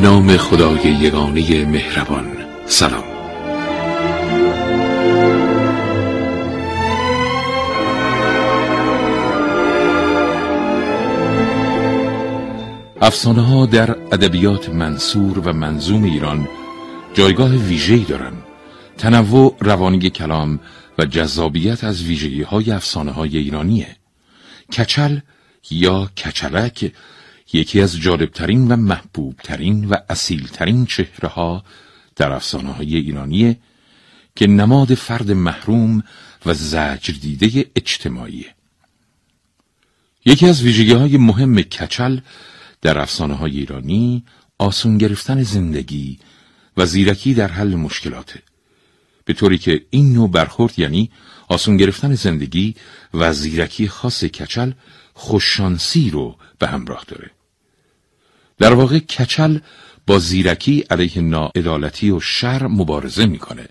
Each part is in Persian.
به نام خدای یگانه مهربان سلام افسانه ها در ادبیات منصور و منظوم ایران جایگاه ویژه‌ای دارند. تنوع روانی کلام و جذابیت از ویژگی های افسانه های ایرانیه. کچل یا کچلک یکی از جالبترین و محبوبترین و اصیلترین چهره ها در افسانه های ایرانیه که نماد فرد محروم و زجر دیده اجتماعیه. یکی از ویژگی های مهم کچل در افسانه های ایرانی آسون گرفتن زندگی و زیرکی در حل مشکلاته. به طوری که این نوع برخورد یعنی آسون گرفتن زندگی و زیرکی خاص کچل خوششانسی رو به همراه داره. در واقع کچل با زیرکی علیه ناعدالتی و شر مبارزه می‌کنه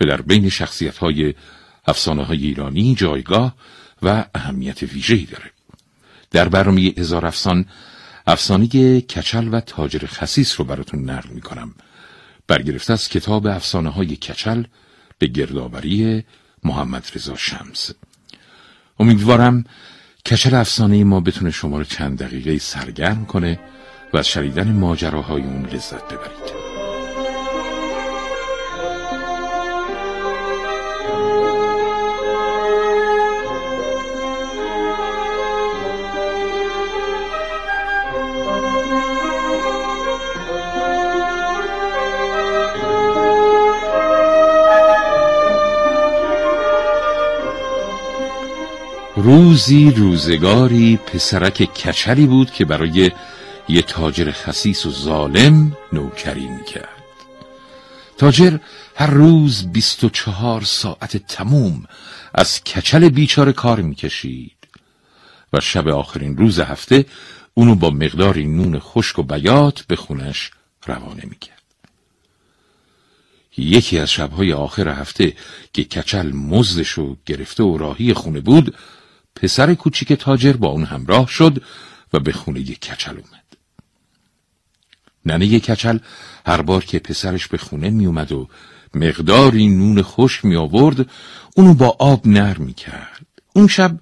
و در بین شخصیت های افسانه های ایرانی جایگاه و اهمیت ویژه‌ای داره. در برنامه هزار افسان افسانه کچل و تاجر خسیس رو براتون نقل می‌کنم. برگرفته از کتاب افسانه های کچل به گردآوری محمد رضا شمس. امیدوارم کچل افسانه ما بتونه شما رو چند دقیقه سرگرم کنه و از شنیدن ماجراهای اون لذت ببرید. روزی روزگاری پسرک کچلی بود که برای یه تاجر خسیس و ظالم نوکری می‌کرد. تاجر هر روز بیست و چهار ساعت تموم از کچل بیچاره کار می‌کشید. و شب آخرین روز هفته اونو با مقداری نون خشک و بیات به خونش روانه می‌کرد. یکی از شبهای آخر هفته که کچل مزدشو گرفته و راهی خونه بود پسر کوچیک تاجر با اون همراه شد و به خونه کچل اومد. ننه کچل هر بار که پسرش به خونه می اومد و مقداری نون خوش می آورد اونو با آب نر می کرد. اون شب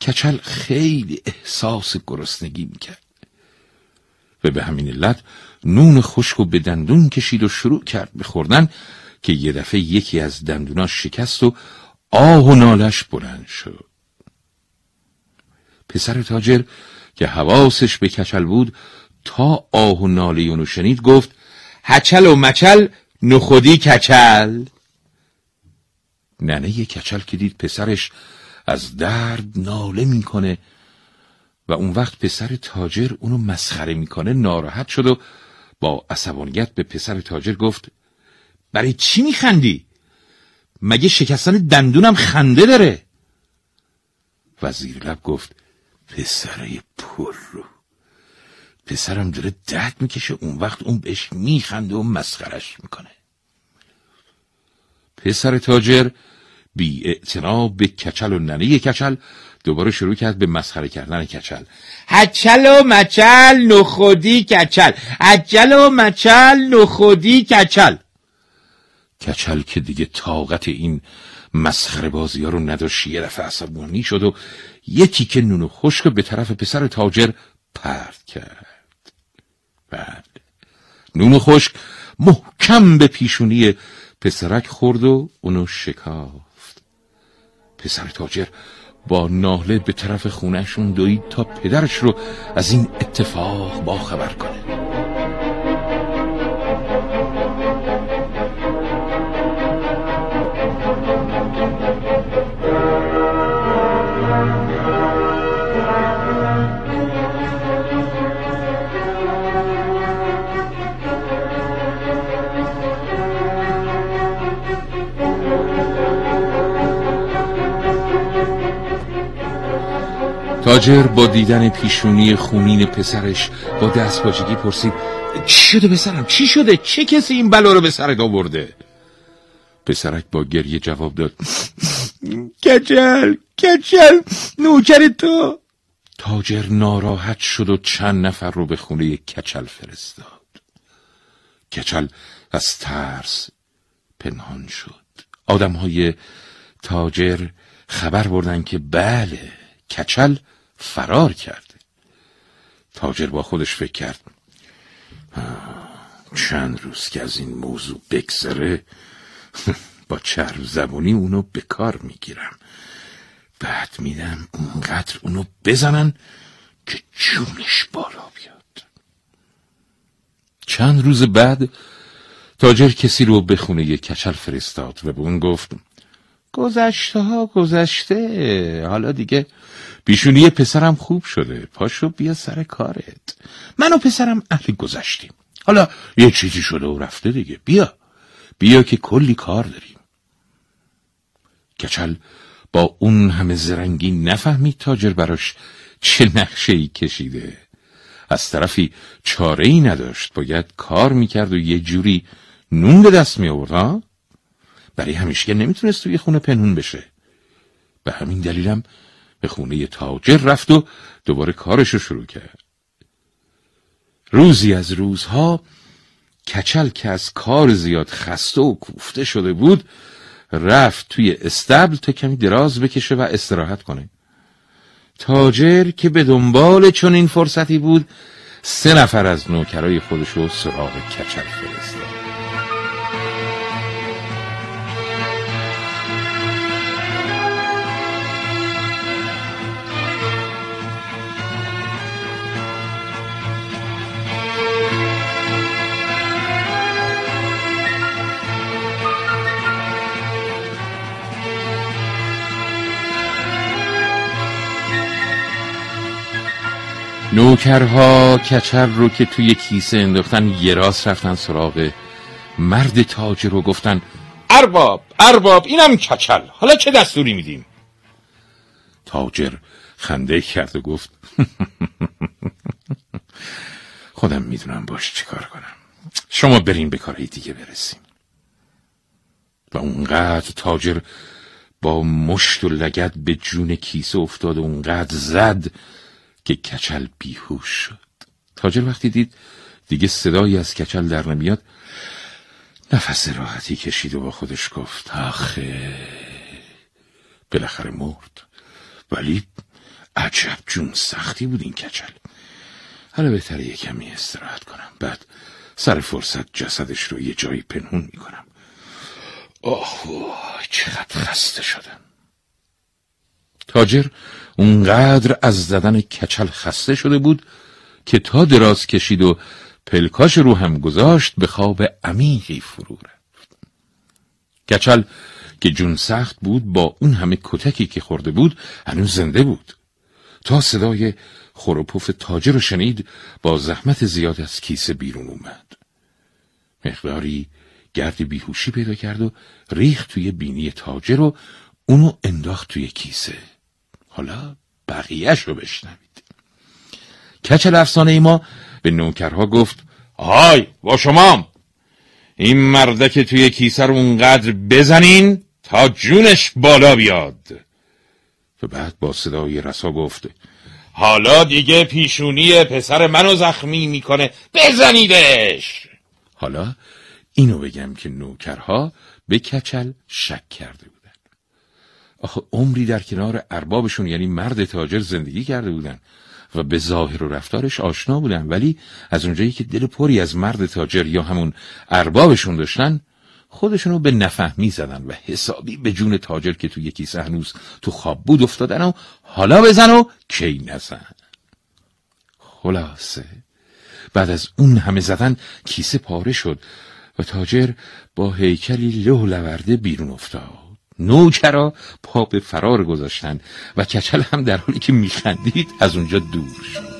کچل خیلی احساس گرسنگی می کرد. و به همین علت نون خشک و به دندون کشید و شروع کرد به خوردن که یه دفعه یکی از دندوناش شکست و آه و نالش بلند شد. پسر تاجر که حواسش به کچل بود تا آه و ناله اونو شنید گفت هچل و مچل نخودی کچل ننه کچل که دید پسرش از درد ناله می‌کنه و اون وقت پسر تاجر اونو مسخره می‌کنه ناراحت شد و با عصبانیت به پسر تاجر گفت برای چی میخندی؟ مگه شکستن دندونم خنده داره؟ وزیر لب گفت پسره پر رو پسرم داره درد می‌کشه اون وقت اون بهش میخنده و مسخرش می‌کنه. پسر تاجر بی به کچل و ننه کچل دوباره شروع کرد به مسخره کردن کچل. هچل و مچل نخودی کچل. هچل و مچل نخودی کچل. کچل که دیگه طاقت این مسخره بازی ها رو نداشت یه دفعه عصبانی شد و یکی که نون خشک به طرف پسر تاجر پرد کرد. بله نون خشک محکم به پیشونی پسرک خورد و اونو شکافت. پسر تاجر با ناله به طرف خونهشون دوید تا پدرش رو از این اتفاق باخبر کنه. تاجر با دیدن پیشونی خونین پسرش با دست باجگی پرسید چی شده پسرم؟ چی شده؟ چه کسی این بلا رو به سرت آورده؟ پسرک با گریه جواب داد کچل کچل نوکر تو! تاجر ناراحت شد و چند نفر رو به خونه کچل فرستاد. کچل از ترس پنهان شد. آدم های تاجر خبر بردن که بله کچل فرار کرده. تاجر با خودش فکر کرد چند روز که از این موضوع بگذره با چرب زبونی اونو به کار می‌گیرم. بعد میدم اونقدر اونو بزنن که جونش بالا بیاد. چند روز بعد تاجر کسی رو به خونه کچل فرستاد و به اون گفت گذشته ها گذشته. حالا دیگه پیشونی پسرم خوب شده. پاشو بیا سر کارت. من و پسرم اهل گذشتیم. حالا یه چیزی شده و رفته دیگه. بیا. بیا که کلی کار داریم. کچل با اون همه زرنگی نفهمید تاجر براش چه نقشه ای کشیده. از طرفی چاره ای نداشت. باید کار می‌کرد و یه جوری نون به دست می آورد برای همیشه نمی‌تونست توی خونه پنهون بشه. به همین دلیلم به خونه تاجر رفت و دوباره کارش رو شروع کرد. روزی از روزها کچل که از کار زیاد خسته و کوفته شده بود رفت توی استبل تا کمی دراز بکشه و استراحت کنه. تاجر که به دنبال این فرصتی بود سه نفر از نوکرای خودش رو سراغ کچل فرستاد. نوکرها کچل رو که توی کیسه انداختن یه راست رفتن سراغ مرد تاجر رو گفتن ارباب ارباب اینم کچل. حالا چه دستوری میدیم؟ تاجر خنده کرد و گفت خودم می‌دونم باش چیکار کنم. شما برین به کارهای دیگه برسیم. و اونقدر تاجر با مشت و لگت به جون کیسه افتاد و اونقدر زد که کچل بیهوش شد. تاجر وقتی دید دیگه صدایی از کچل در نمیاد نفس راحتی کشید و با خودش گفت آخه. بالاخره مرد. ولی عجب جون سختی بود این کچل. حالا بهتره یه کمی استراحت کنم. بعد سر فرصت جسدش رو یه جایی پنهون می‌کنم. آه چقدر خسته شدم. تاجر اونقدر از زدن کچل خسته شده بود که تا دراز کشید و پلکاش رو هم گذاشت به خواب عمیقی فرو رفت. کچل که جون سخت بود با اون همه کتکی که خورده بود هنوز زنده بود. تا صدای خروپوف تاجر رو شنید با زحمت زیاد از کیسه بیرون اومد. مقداری گرد بیهوشی پیدا کرد و ریخت توی بینی تاجر و اونو انداخت توی کیسه. حالا بقیهش رو بشنوید. کچل افسانه ای ما؟ به نوکرها گفت های با شما این مرده که توی کیسه اونقدر بزنین تا جونش بالا بیاد. و بعد با صدای رسا گفت حالا دیگه پیشونی پسر منو زخمی می‌کنه. بزنیدش. حالا اینو بگم که نوکرها به کچل شک کرده بود. آخه عمری در کنار اربابشون یعنی مرد تاجر زندگی کرده بودن و به ظاهر و رفتارش آشنا بودن. ولی از اونجایی که دل پری از مرد تاجر یا همون اربابشون داشتن خودشونو به نفهمی زدن و حسابی به جون تاجر که تو یکی هنوز تو خواب بود افتادن و حالا بزن و کی نزن. خلاصه. بعد از اون همه زدن کیسه پاره شد و تاجر با هیکلی له لورده بیرون افتاد. نوکرا پا به فرار گذاشتن و کچل هم در حالی که میخندید از اونجا دور شد.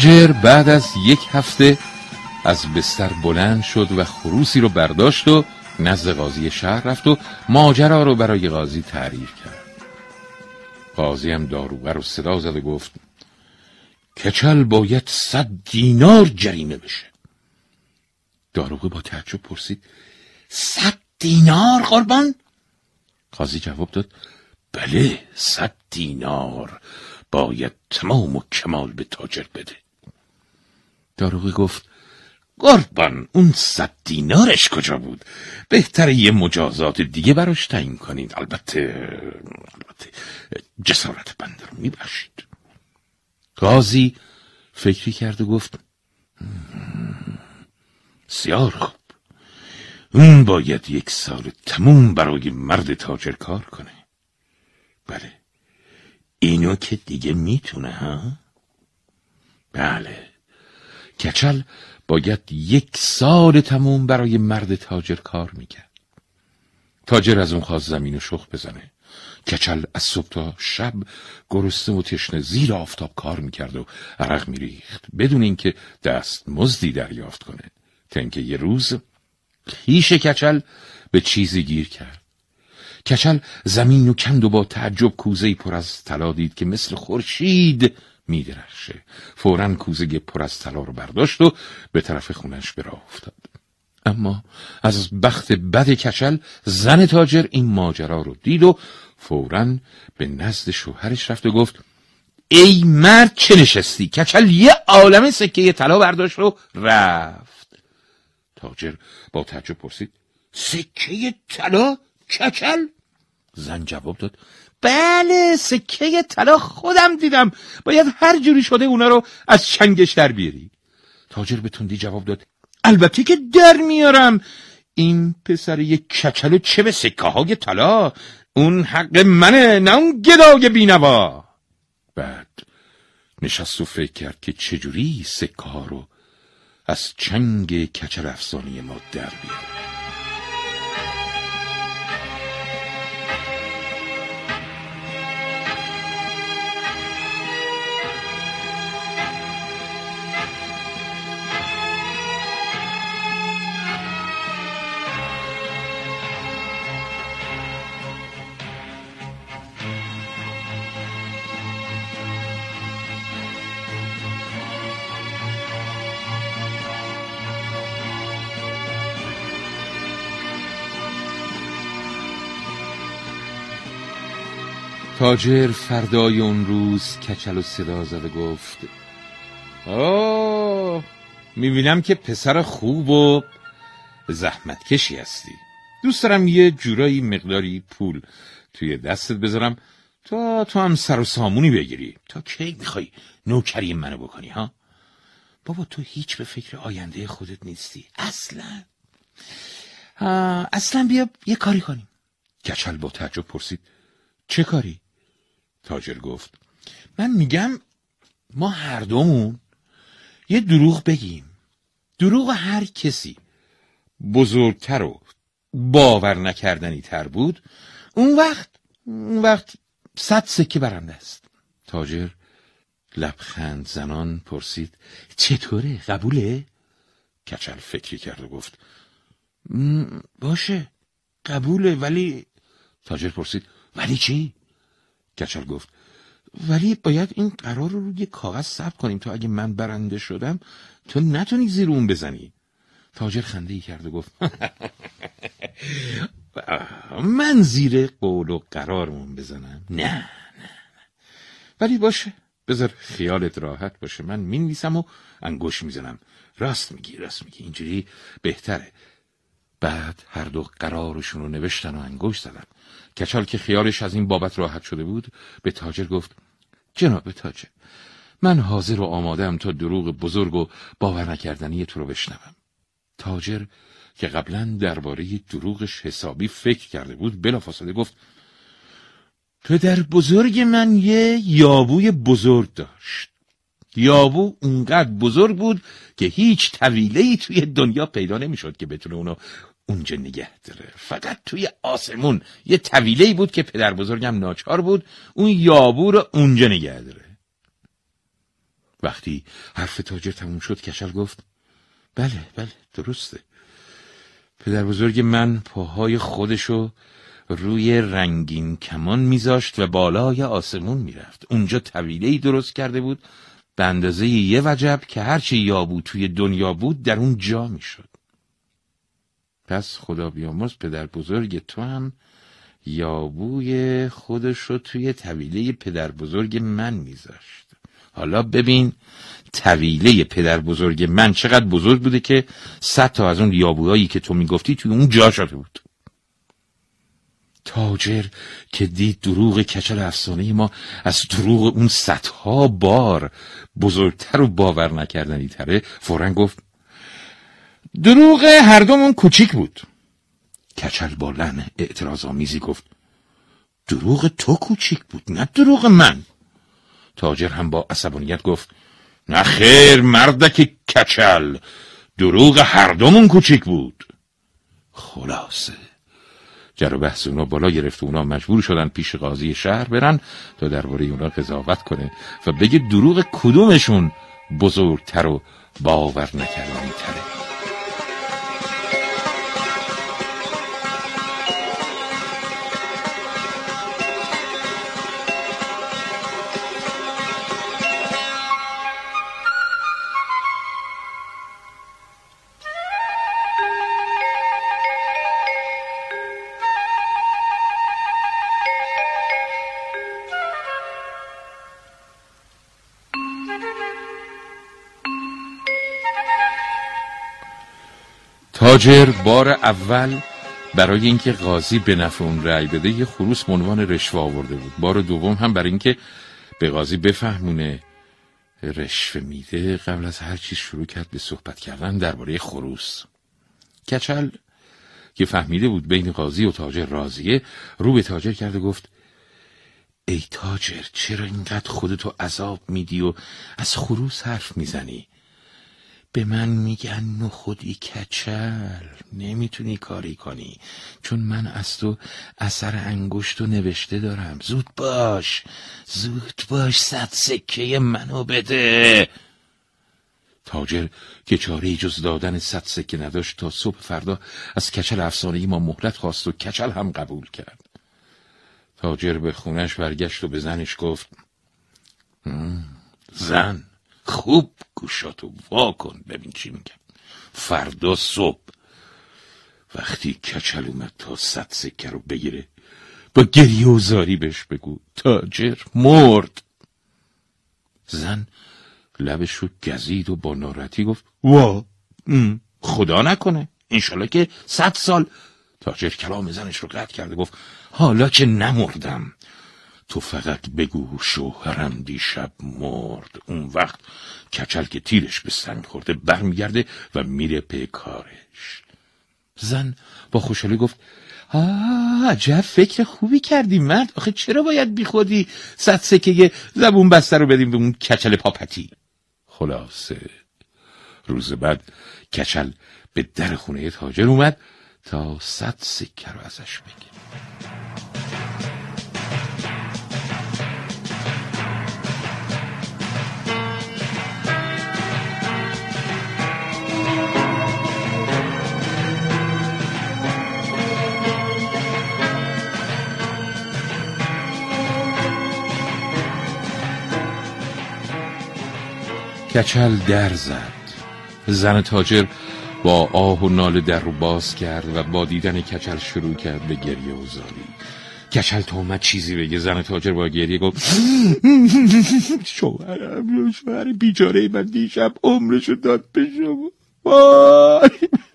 تاجر بعد از یک هفته از بستر بلند شد و خروسی رو برداشت و نزد قاضی شهر رفت و ماجرا رو برای قاضی تعریف کرد. قاضی هم داروغه رو صدا زد و گفت کچل باید صد دینار جریمه بشه. داروغه با تعجب پرسید صد دینار قربان؟ قاضی جواب داد بله صد دینار باید تمام و کمال به تاجر بده. داروغه گفت قربان اون صد دینارش کجا بود؟ بهتر یه مجازات دیگه براش تعیین کنید البته البته جسارت بنده رو میبخشید. قاضی فکری کرد و گفت سیار خوب. اون باید یک سال تموم برای مرد تاجر کار کنه. بله. اینو که دیگه می‌تونه ها؟ بله. کچل باید یک سال تموم برای مرد تاجر کار می‌کرد. تاجر از اون خواست زمین و شخ بزنه. کچل از صبح تا شب گرسنه و تشنه زیر آفتاب کار می‌کرد و عرق میریخت. بدون اینکه دست مزدی دریافت کنه. تا اینکه یه روز خیش کچل به چیزی گیر کرد. کچل زمین و کند و با تعجب کوزه پر از طلا دید که مثل خورشید میدرخشه. فورا کوزه پر از طلا رو برداشت و به طرف خونش به افتاد. اما از بخت بد کچل زن تاجر این ماجرا رو دید و فورا به نزد شوهرش رفت و گفت ای مرد چه نشستی؟ کچل یه عالم سکه طلا برداشت و رفت. تاجر با تعجب پرسید سکه طلا؟ کچل؟ زن جواب داد بله سکه طلا خودم دیدم. باید هر جوری شده اونا رو از چنگش در بیاری. تاجر به تندی جواب داد البته که در میارم. این پسر یک کچل و چه به سکه های طلا؟ اون حق منه نه اون گدای بینوا. بعد نشست و فکر کرد که چجوری سکه ها رو از چنگ کچل افسانی ما در بیاره تاجر فردای اون روز کچل و صدا زد و گفت آه می‌بینم که پسر خوب و زحمت کشی هستی. دوست دارم یه جورایی مقداری پول توی دستت بذارم تا تو هم سر و سامونی بگیری. تا کی می‌خوای نوکری منو بکنی ها؟ بابا تو هیچ به فکر آینده خودت نیستی. اصلا. اصلا بیا یه کاری کنیم. کچل با تعجب پرسید چه کاری؟ تاجر گفت من میگم ما هر دومون یه دروغ بگیم. دروغ هر کسی بزرگتر و باور نکردنی تر بود اون وقت اون وقت صد سکه برنده است. تاجر لبخند زنان پرسید چطوره؟ قبوله؟ کچل فکری کرد و گفت باشه قبوله ولی تاجر پرسید ولی چی؟ کچل گفت ولی باید این قرار رو روی کاغذ ثبت کنیم تا اگه من برنده شدم تو نتونی زیر اون بزنی. تاجر خنده ای کرد و گفت من زیر قول و قرارمون بزنم. نه نه ولی باشه بذار خیالت راحت باشه. من می‌نویسم و انگوش می‌زنم. راست میگی راست میگی. اینجوری بهتره. بعد هر دو قرارشون رو نوشتن و انگوش زدن. کچال که خیالش از این بابت راحت شده بود به تاجر گفت جناب تاجر من حاضر و آمادم تا دروغ بزرگ و باور نکردنی تو رو بشنوم. تاجر که قبلا درباره دروغش حسابی فکر کرده بود بلافاصله گفت پدر بزرگ من یه یابوی بزرگ داشت. یابو اونقدر بزرگ بود که هیچ طویله توی دنیا پیدا نمی‌شد که بتونه اونو اونجا نگه داره. فقط توی آسمون. یه طویله بود که پدر بزرگم ناچار بود. اون یابو رو اونجا نگه داره. وقتی حرف تاجر تموم شد کچل گفت بله بله درسته. پدر بزرگ من پاهای خودشو روی رنگین کمان میذاشت و بالای آسمون می‌رفت. اونجا طویله درست کرده بود. به اندازه یه وجب که هرچی یابو توی دنیا بود در اون جا می‌شد. پس خدا بیامرز پدر بزرگ تو هم یابوی خودش رو توی طویله پدر بزرگ من میذاشت. حالا ببین طویله پدر بزرگ من چقدر بزرگ بوده که صد تا از اون یابوهایی که تو می‌گفتی توی اون جا شده بود. تاجر که دید دروغ کچل افسانه ما از دروغ اون صدها بار بزرگتر و باور نکردنی تره فورا گفت دروغ هر دومون کوچیک بود. کچل با لن اعتراض آمیزی گفت دروغ تو کوچیک بود نه دروغ من. تاجر هم با عصبانیت گفت نه خیر مردک کچل دروغ هر دومون کوچیک بود. خلاصه. جر و بحث اونا بالا گرفت اونا مجبور شدن پیش قاضی شهر برن تا درباره اونا قضاوت کنه و بگه دروغ کدومشون بزرگتر و باور نکردنی تره تاجر بار اول برای اینکه قاضی به نفع اون رأی بده یه خروس عنوان رشوه آورده بود. بار دوم هم برای اینکه به قاضی بفهمونه رشوه میده قبل از هر چیز شروع کرد به صحبت کردن درباره خروس. کچل که فهمیده بود بین قاضی و تاجر راضیه رو به تاجر کرد و گفت ای تاجر چرا اینقدر خودتو عذاب میدی و از خروس حرف می‌زنی؟ به من میگن نخودی کچل. نمی‌تونی کاری کنی. چون من از تو اثر انگشت و نوشته دارم. زود باش. زود باش صد سکه منو بده. تاجر که چاره جز دادن صد سکه نداشت تا صبح فردا از کچل افسانه ما مهلت خواست و کچل هم قبول کرد. تاجر به خونش برگشت و به زنش گفت زن. خوب گوشاتو وا کن ببین چی میگم. فردا صبح وقتی کچل اومد تا صد سکه رو بگیره با گریه و زاری بهش بگو تاجر مرد. زن لبش رو گزید و با نارتی گفت وا خدا نکنه. انشالله که صد سال تاجر کلام زنش رو قطع کرده. گفت حالا که نمردم. تو فقط بگو شوهرم دیشب مرد. اون وقت کچل که تیرش به سنگ خورده برمیگرده و میره پی کارش. زن با خوشحالی گفت آه عجب فکر خوبی کردی مرد. آخه چرا باید بی خودی صد سکه زبون بسته رو بدیم به اون کچل پاپتی. خلاصه روز بعد کچل به در خونه تاجر اومد تا صد سکه رو ازش بگیر کچل در زد. زن تاجر با آه و نال در رو باز کرد و با دیدن کچل شروع کرد به گریه و زاری. کچل تا اومد چیزی بگه. زن تاجر با گریه گفت شوهرم شوهر بیچاره من دیشب عمرشو داد به شما. وای.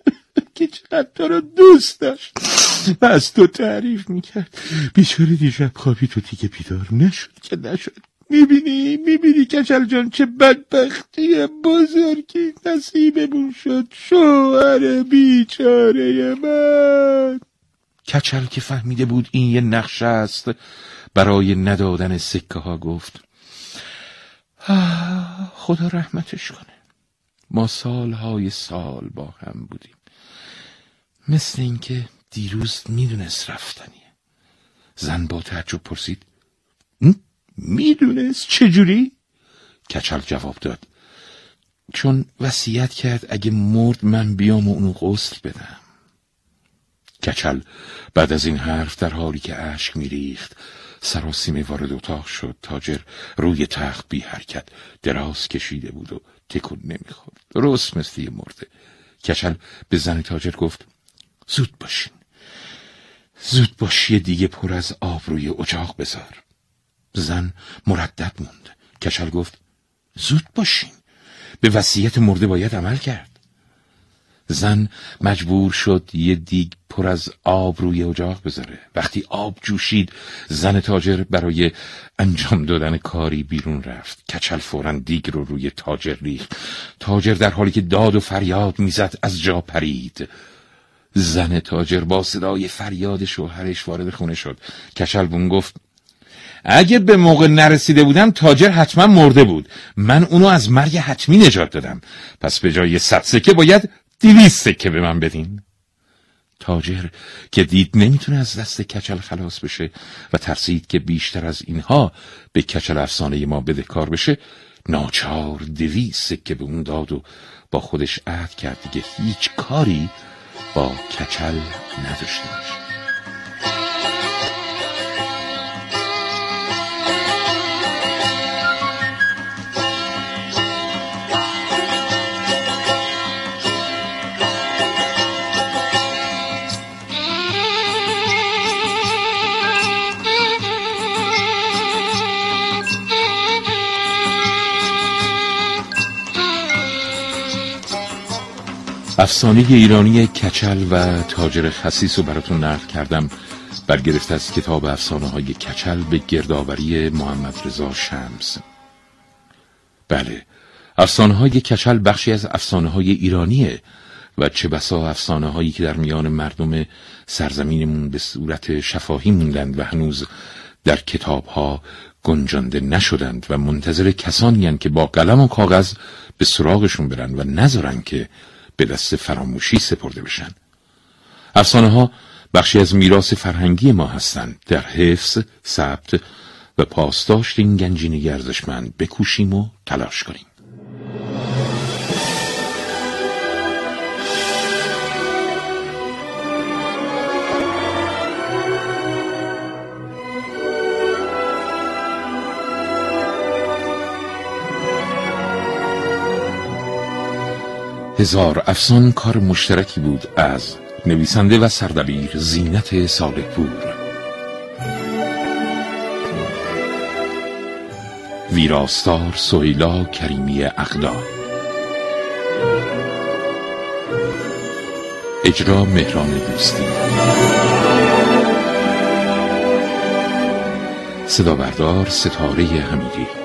که چقدر تو رو دوست داشت. از تو تعریف می‌کرد. بیچاره دیشب خوابی تو دیگه بیدار نشد که نشد. می‌بینی؟ می‌بینی کچل جان چه بدبختی بزرگی نصیبمون شد شوهر بیچاره من. کچل که فهمیده بود این یه نقشه است برای ندادن سکه ها گفت خدا رحمتش کنه. ما سالهای سال با هم بودیم. مثل اینکه دیروز می‌دونست رفتنیه. زن با تعجب پرسید می‌دونست چجوری؟ کچل جواب داد. چون وصیت کرد اگه مرد من بیام و اونو غسل بدم. کچل بعد از این حرف در حالی که اشک میریخت سراسیمه وارد اتاق شد. تاجر روی تخت بی حرکت دراز کشیده بود و تکون نمی‌خورد. درست مثل یه مرده. کچل به زن تاجر گفت زود باشین. زود باشی دیگه پر از آب روی اجاق بذار. زن مردد موند. کچل گفت زود باشین. به وصیت مرده باید عمل کرد. زن مجبور شد یه دیگ پر از آب روی اجاق بذاره. وقتی آب جوشید زن تاجر برای انجام دادن کاری بیرون رفت. کچل فورا دیگ رو روی تاجر ریخت. تاجر در حالی که داد و فریاد می‌زد از جا پرید. زن تاجر با صدای فریاد شوهرش وارد خونه شد. کچل گفت اگه به موقع نرسیده بودم تاجر حتما مرده بود. من اونو از مرگ حتمی نجات دادم. پس به جای صد سکه باید دیویست سکه به من بدین. تاجر که دید نمی‌تونه از دست کچل خلاص بشه و ترسید که بیشتر از اینها به کچل افسانه ما بدهکار بشه ناچار دویست سکه به اون داد و با خودش عهد کرد دیگه هیچ کاری با کچل نداشته باشه. افسانه ایرانی کچل و تاجر خسیس رو براتون نقل کردم. برگرفته از کتاب افسانه های کچل به گردآوری محمد رضا شمس. بله افسانه های کچل بخشی از افسانه های ایرانیه و چه بسا افسانه هایی که در میان مردم سرزمینمون به صورت شفاهی موندند و هنوز در کتاب ها گنجانده نشدند و منتظر کسانی که با قلم و کاغذ به سراغشون برن و نذارن که به دست فراموشی سپرده بشن. افسانه ها بخشی از میراث فرهنگی ما هستند. در حفظ ثبت و پاسداشت این گنجینه ارزشمند بکوشیم و تلاش کنیم. هزار افسان کار مشترکی بود از نویسنده و سردبیر زینت صالحپور ویراستار سویلا کریمی اقدا. اجرا مهران دوستی. صدا بردار ستاره حمیدی